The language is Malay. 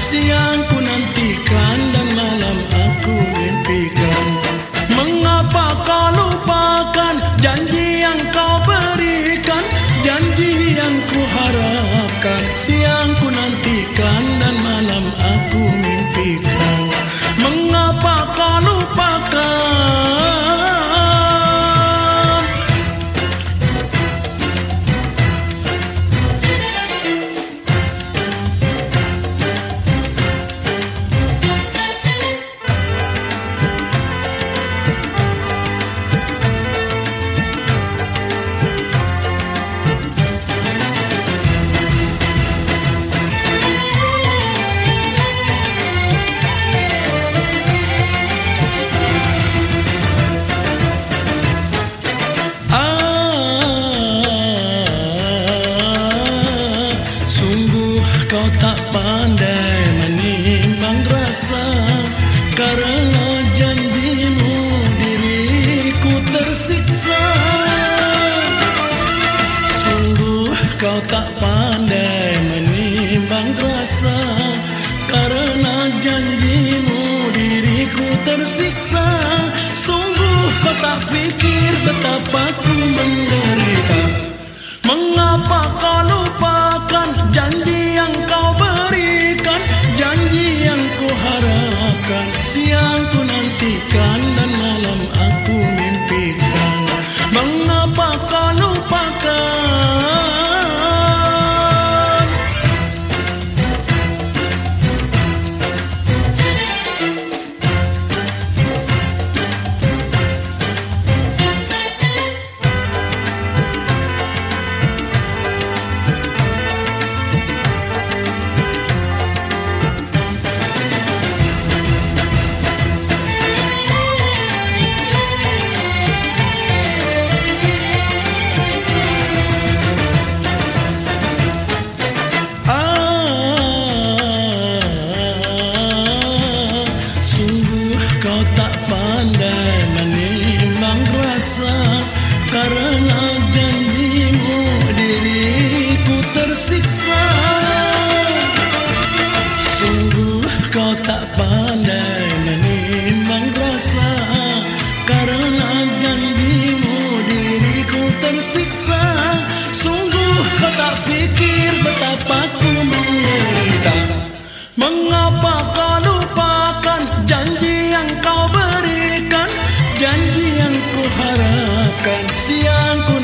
siang Karena janjimu diriku tersiksa. Sungguh kau tak pandai menimbang rasa. Karena janjimu diriku tersiksa. Sungguh kau tak fikir betapa Siang ku nantikan kau tak pandai menimbang rasa Karena janjimu diriku tersiksa. Sungguh kau tak pandai menimbang rasa Karena janjimu diriku tersiksa. Sungguh kau tak fikir betapa ku menderita. Mengapa kau lupakan canción.